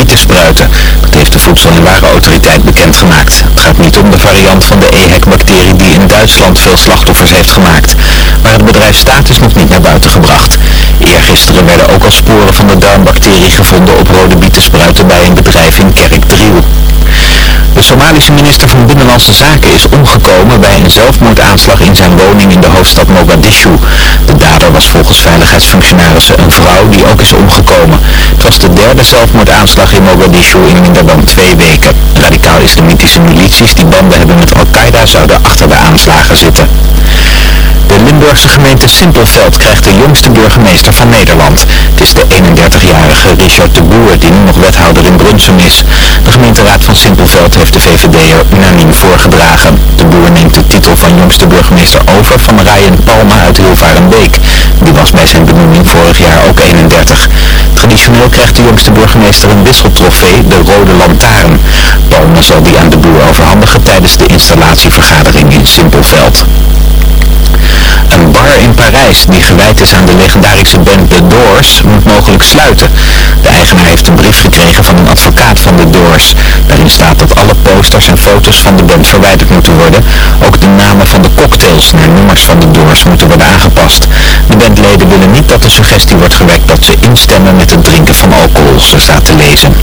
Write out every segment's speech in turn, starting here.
bietenspruiten. Dat heeft de Voedsel- en Warenautoriteit bekendgemaakt. Het gaat niet om de variant van de EHEC-bacterie die in Duitsland veel slachtoffers heeft gemaakt. Maar het bedrijf staat is nog niet naar buiten gebracht. Eergisteren werden ook al sporen van de darmbacterie gevonden op rode bietenspruiten bij een bedrijf in Kerkdriel. De Somalische minister van Binnenlandse Zaken is omgekomen bij een zelfmoordaanslag in zijn woning in de hoofdstad Mogadishu. De dader was volgens veiligheidsfunctionarissen een vrouw die ook is omgekomen. Het was de derde zelfmoordaanslag in Mogadishu in minder dan twee weken. Radicaal-islamitische milities die banden hebben met Al-Qaeda zouden achter de aanslagen zitten. De Limburgse gemeente Simpelveld krijgt de jongste burgemeester van Nederland. Het is de 31-jarige Richard de Boer die nu nog wethouder in Brunsum is. De gemeenteraad van Simpelveld heeft de VVD'er unaniem voorgedragen. De Boer neemt de titel van jongste burgemeester over van Ryan Palma uit Hilvarenbeek. Die was bij zijn benoeming vorig jaar ook 31. Traditioneel krijgt de jongste burgemeester een wisseltrofee, de Rode Lantaarn. Palma zal die aan de Boer overhandigen tijdens de installatievergadering in Simpelveld. Een bar in Parijs die gewijd is aan de legendarische band The Doors moet mogelijk sluiten. De eigenaar heeft een brief gekregen van een advocaat van The Doors. Daarin staat dat alle posters en foto's van de band verwijderd moeten worden. Ook de namen van de cocktails naar nummers van The Doors moeten worden aangepast. De bandleden willen niet dat de suggestie wordt gewekt dat ze instemmen met het drinken van alcohol, zo staat te lezen.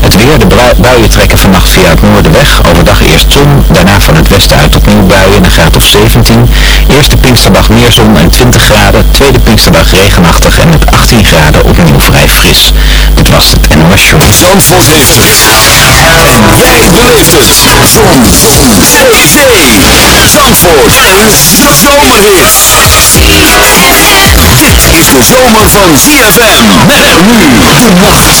Het weer, de buien trekken vannacht via het noorden weg. Overdag eerst zon, daarna van het westen uit opnieuw buien, een graad of 17. Eerste Pinksterdag meer zon en 20 graden. Tweede Pinksterdag regenachtig en met 18 graden opnieuw vrij fris. Dit was het NOS Show. Zandvoort heeft het. En jij beleeft het. Zon. Zee. Zee. Zandvoort. Een zomerhit. Dit is de zomer van ZFM. Met nu de nacht.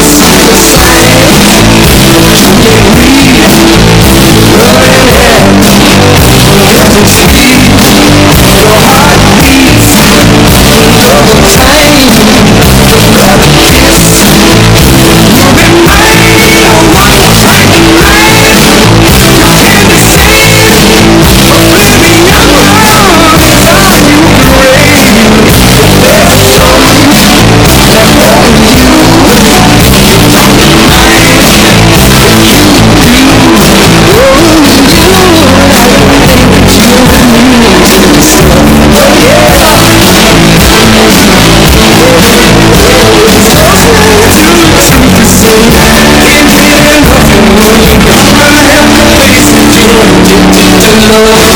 love.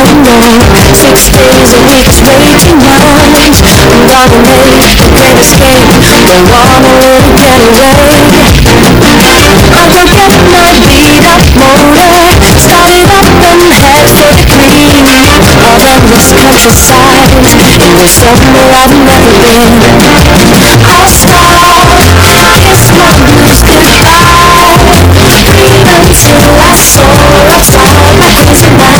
Six days a week is way too I'm gonna make a great escape Don't wanna really get away I'll go get my beat up motor Start it up and head for the green on this countryside And go somewhere I've never been I'll stop, kiss my blues goodbye until I soar my I'll thank you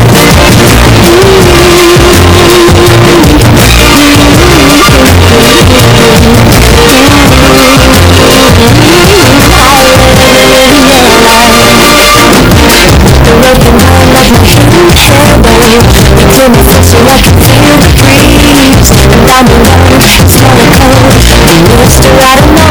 I'm been running, so cold. I'm used to riding on.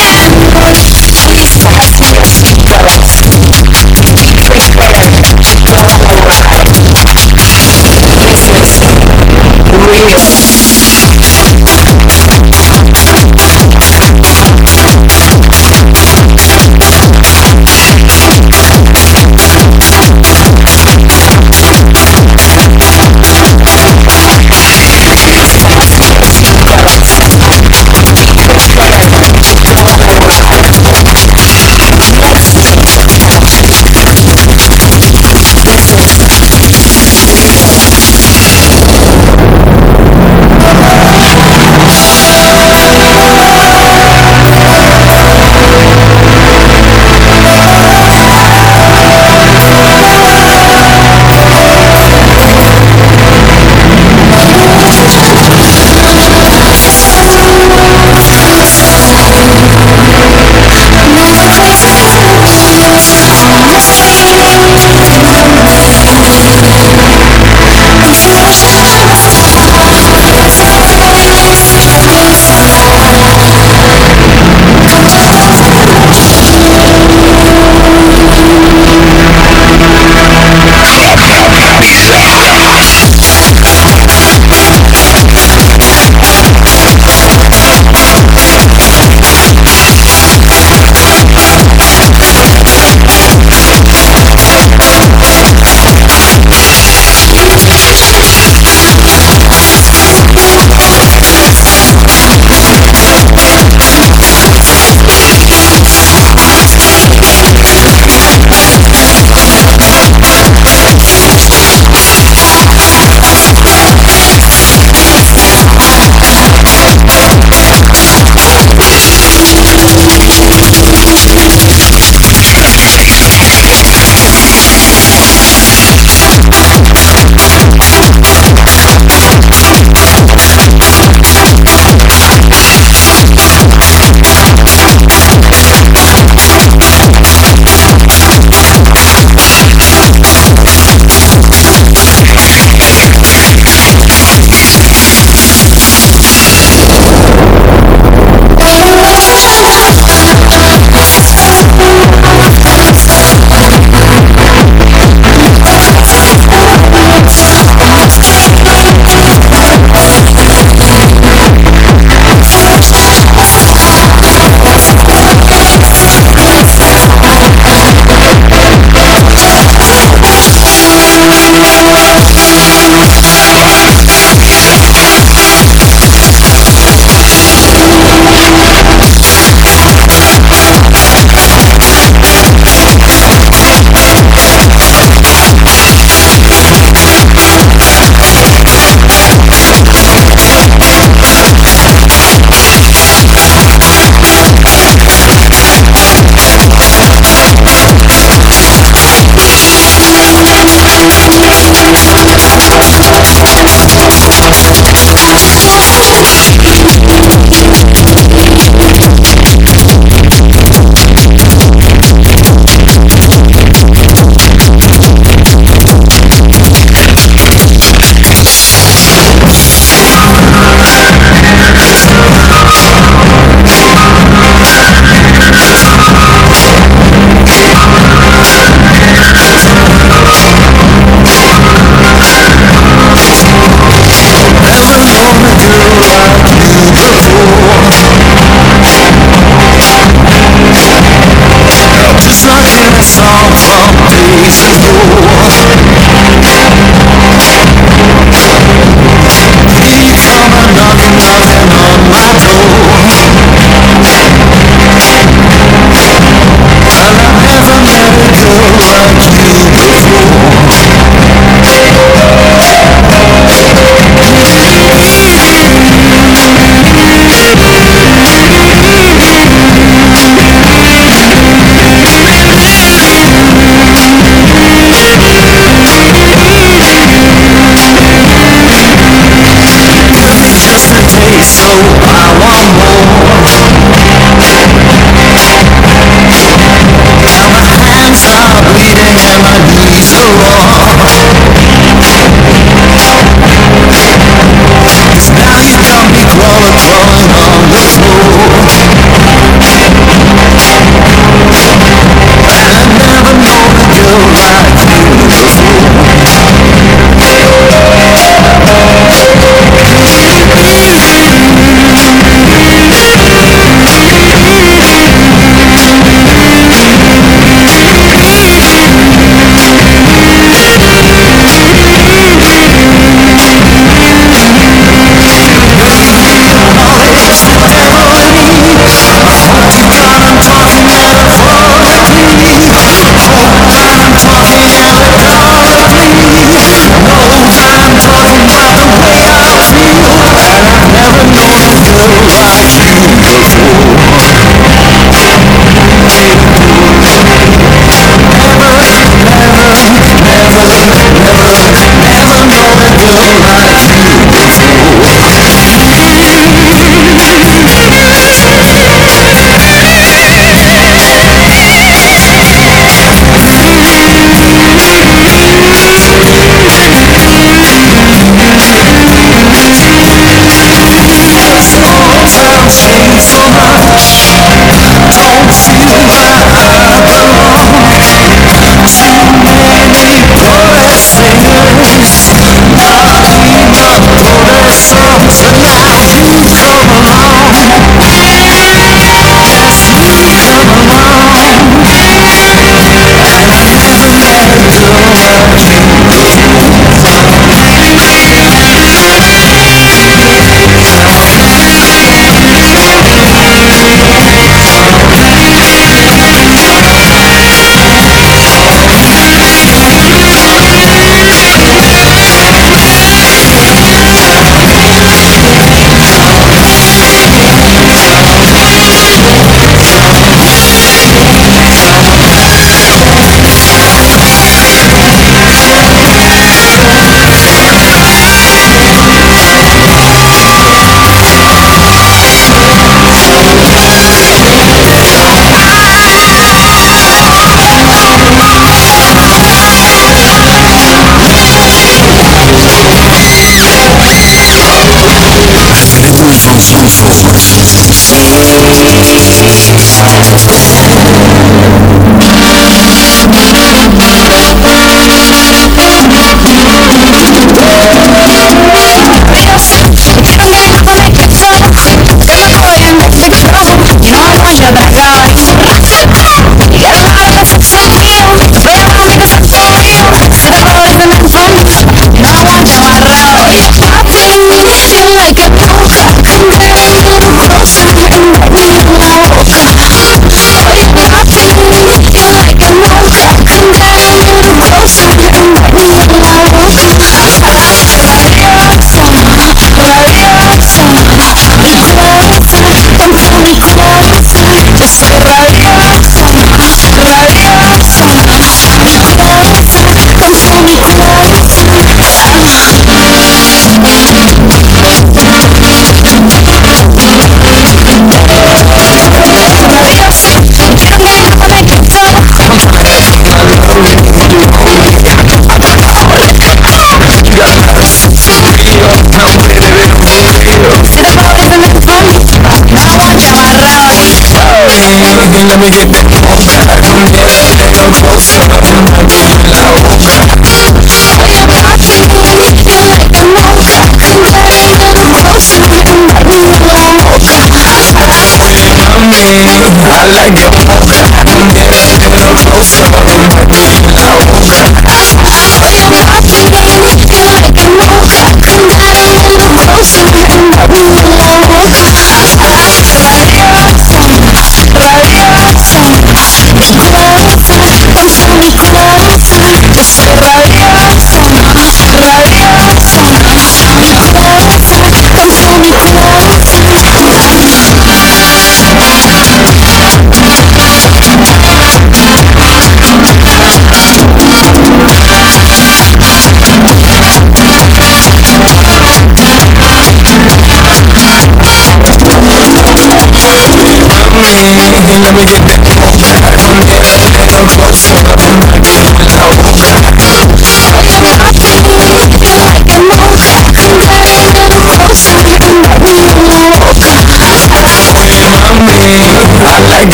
Thank you.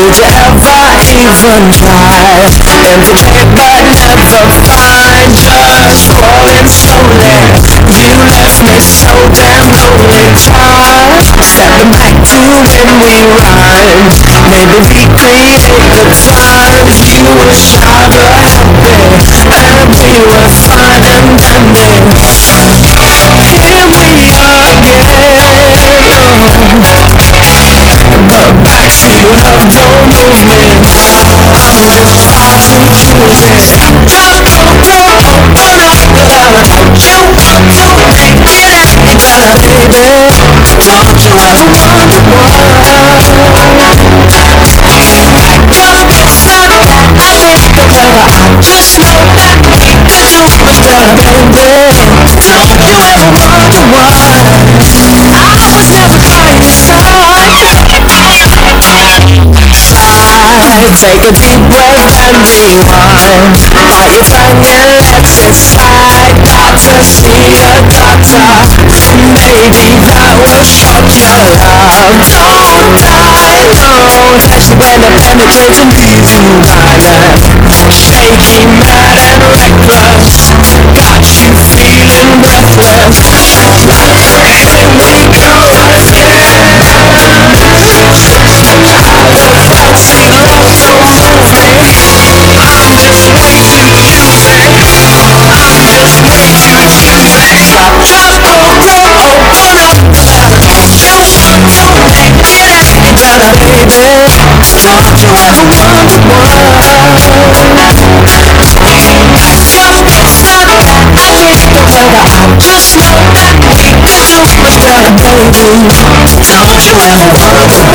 Did you ever even try? Integrate but never find Just rolling slowly You left me so damn lonely Just stepping back to when we rhymed Maybe recreate the times You were shy but happy And we were fine and dandy Here we are again. The backseat of your movement. I will fight you. Take a deep breath and rewind you pregnant? Let's decide Got to see a doctor Maybe that will shock your love. Don't die alone when penetrates and leaves you violent Shaky, mad and reckless Thank you.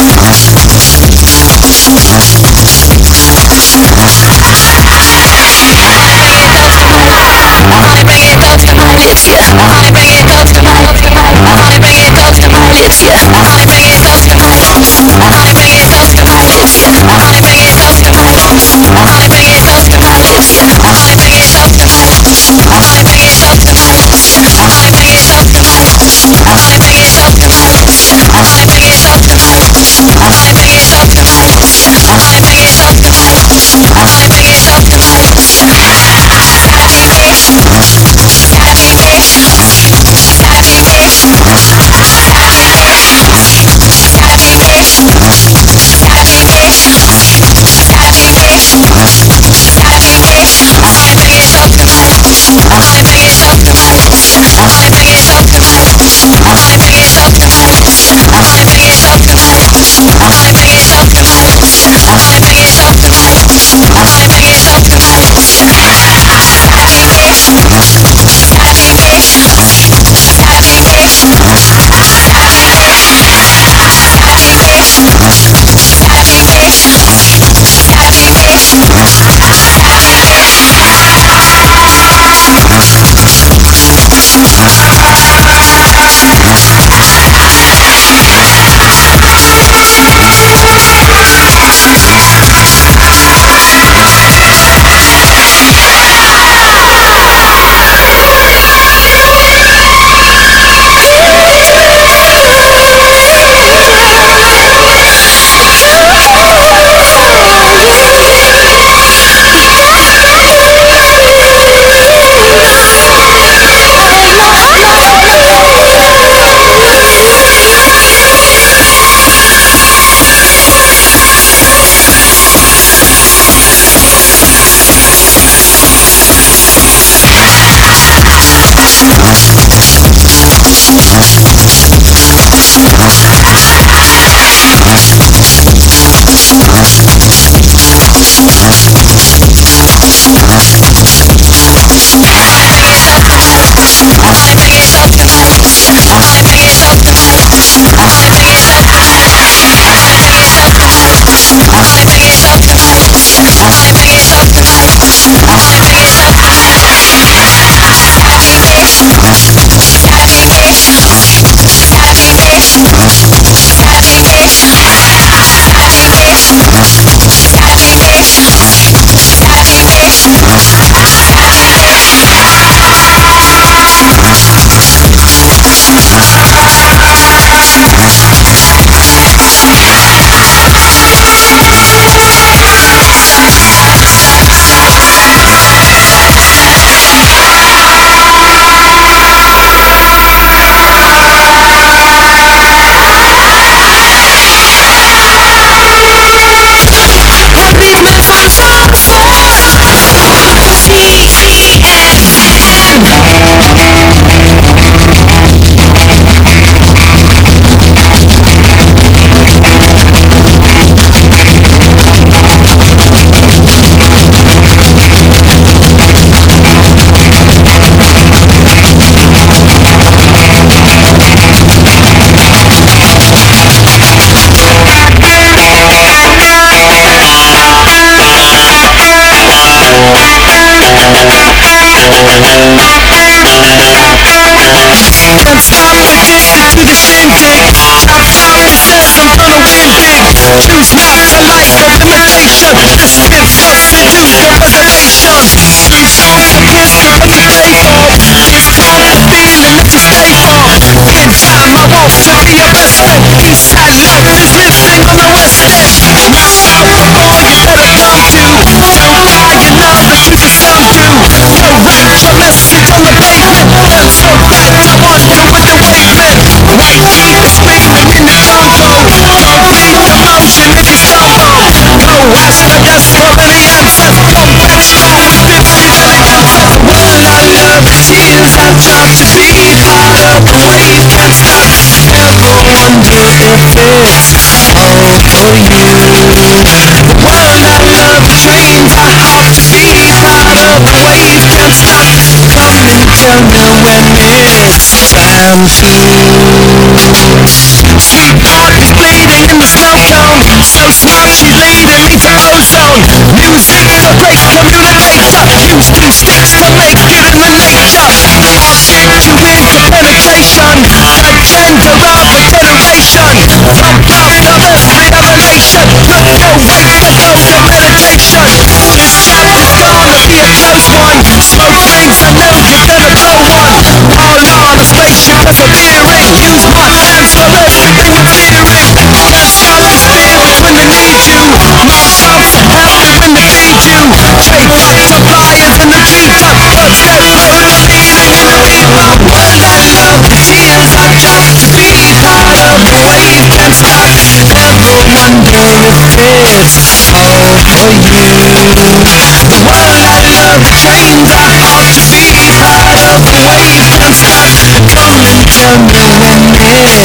Let's. I'm She bleeding in the snow cone. So smart she's leading me to ozone. Music is a great communicator Use two sticks to make it in the nature All she needs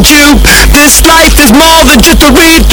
This life is more than just a read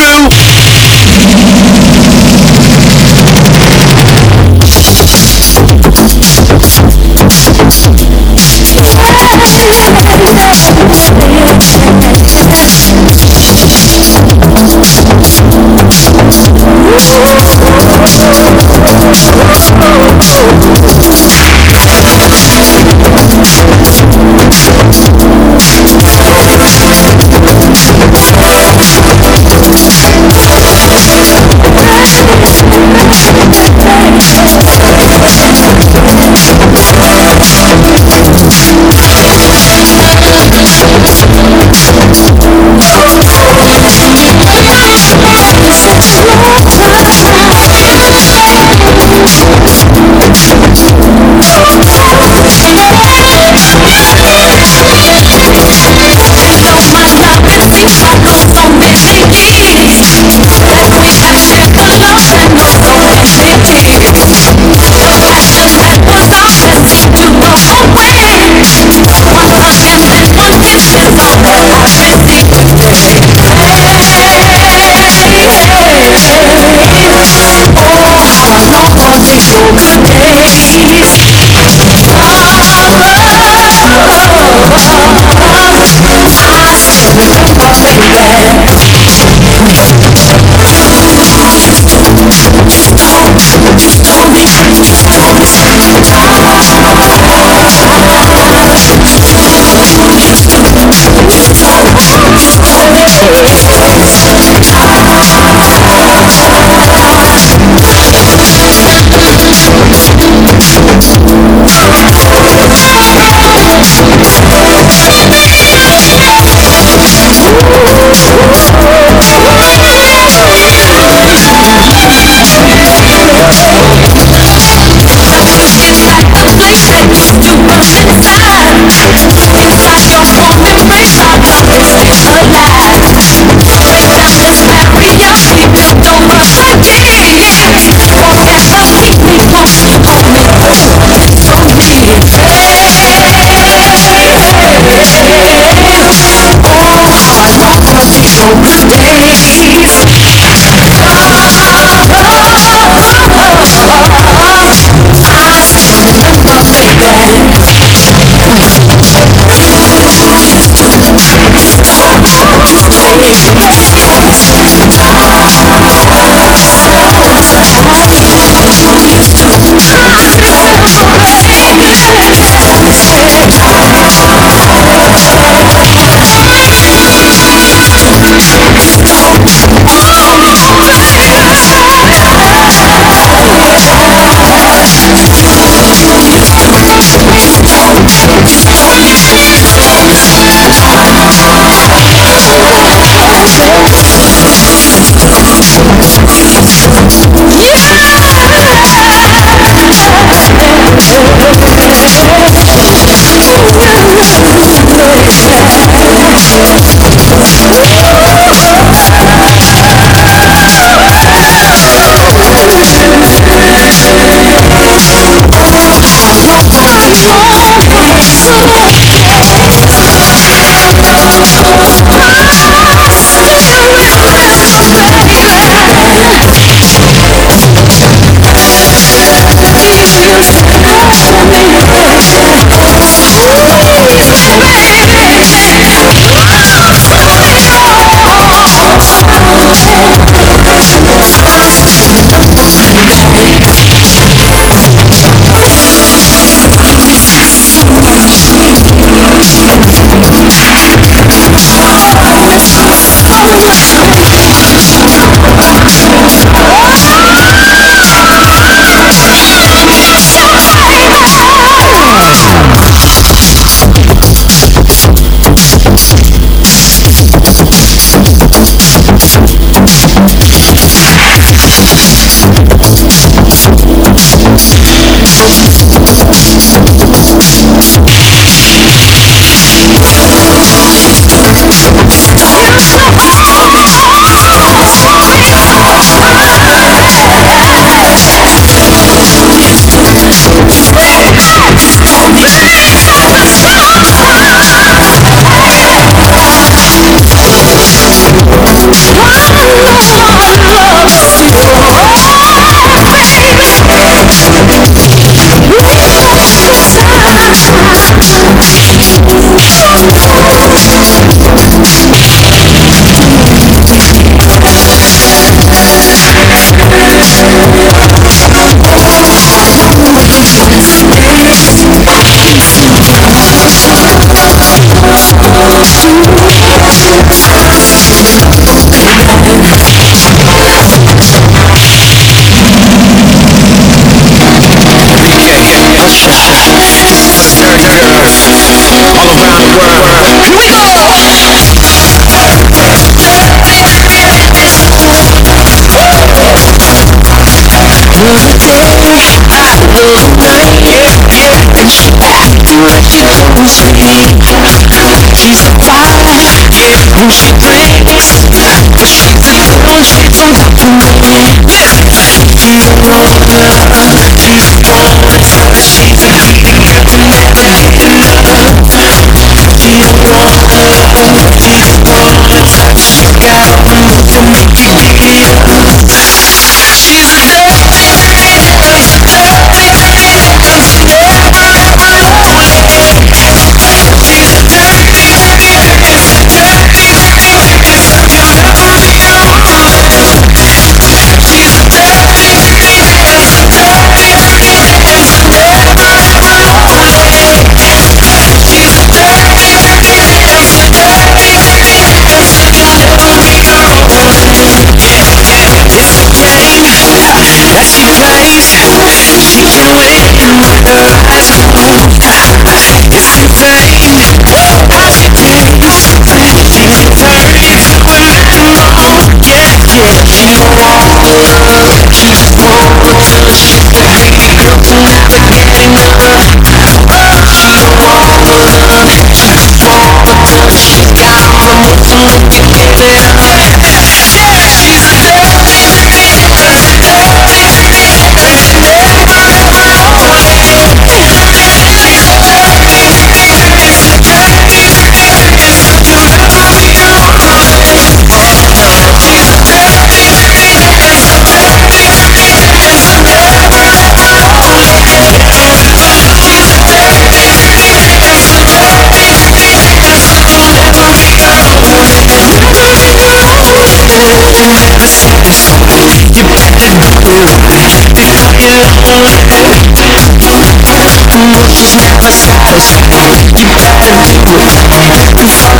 lose a day, I lose a night Everything I do, I keep on saying I keep the fire, it push the rain I push it down, she comes up to me You. know love keeps going But she's not giving never enough You know love keeps going She got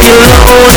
you alone